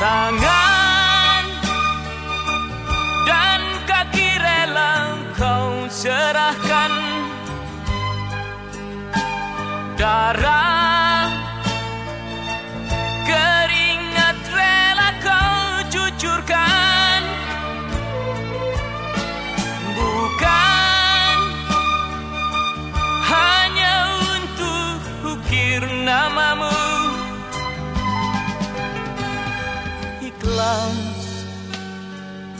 Tangan dan kaki rela kau serahkan. Darah keringat rela kau cucurkan. Bukan hanya untuk ukir namamu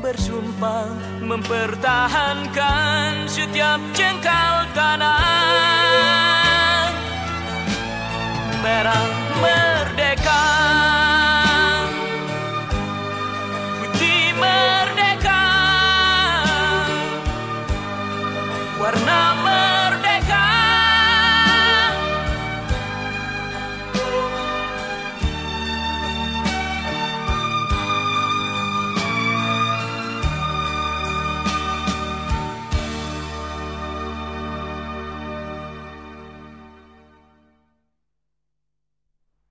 bersumpah mempertahankan setiap jengkal